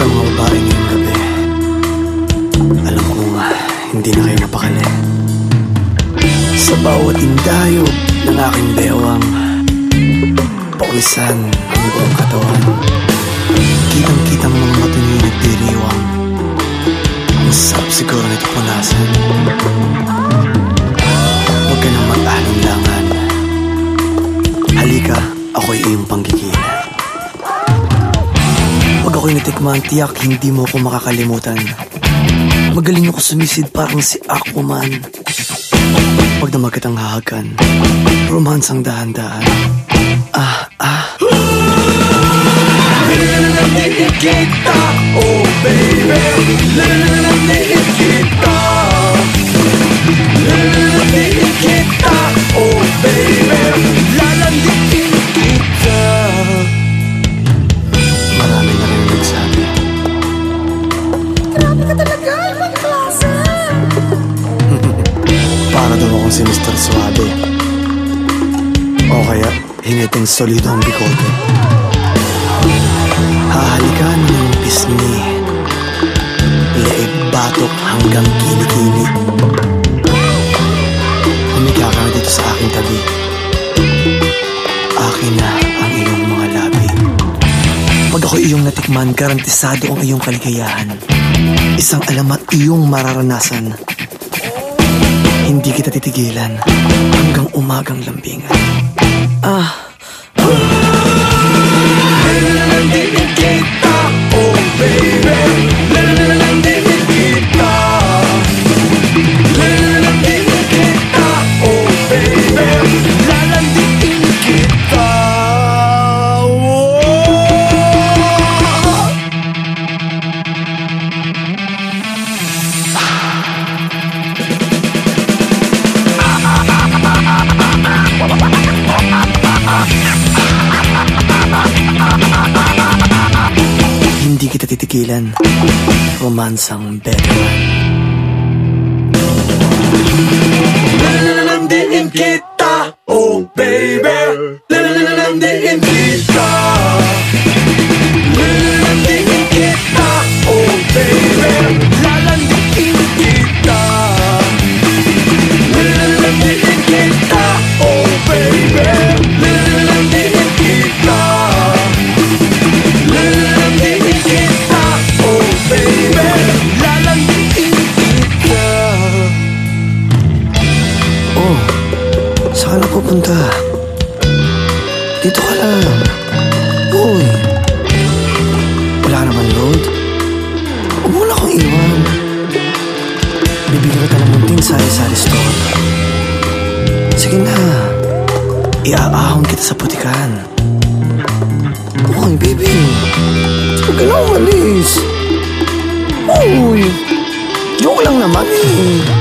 sa mga babae ngayong gabi. Alam kong hindi na kayo napakali. Sa bawat indayo ng aking bewang, pawisan ang buong katawan. Kitang-kitang mga mata niyo nagdiriwang. Ang sarap siguro nito punasan. Ako'y natikman, tiyak hindi mo ako makakalimutan. Magaling ako sumisid parang si Aquaman. Pag damag kitang hahagan, romansang dahan-dahan. Ah, ah. Nandiin kita, oh baby kita Akong si Mr. Suave. O kaya, hiniting solido ang bikote. Hahalikan ng pisngi. Leeg batok hanggang kilikili. Humiga ka na dito sa aking tabi. Akin na ang iyong mga labi. Pag ako iyong natikman, garantisado ang iyong kaligayahan. Isang alamat iyong mararanasan. Hindi kita titigilan hanggang umagang lambingan. Ah, Nandiin titigilan. Romansang veteran. Nandiin kita, oh baby saan ka na pupunta? Dito ka lang. Uy, wala naman load. Huwag mo na akong iwan. Bibigyan kita ng munting sari-sari store. Sige na, iaahon kita sa putikan. Uy, baby, huwag ka na umalis. Uy, joke lang naman eh.